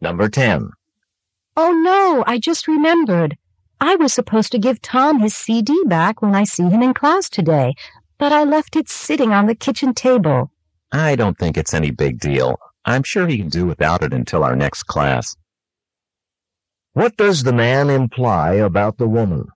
Number 10. Oh no, I just remembered. I was supposed to give Tom his CD back when I see him in class today, but I left it sitting on the kitchen table. I don't think it's any big deal. I'm sure he can do without it until our next class. What does the man imply about the woman?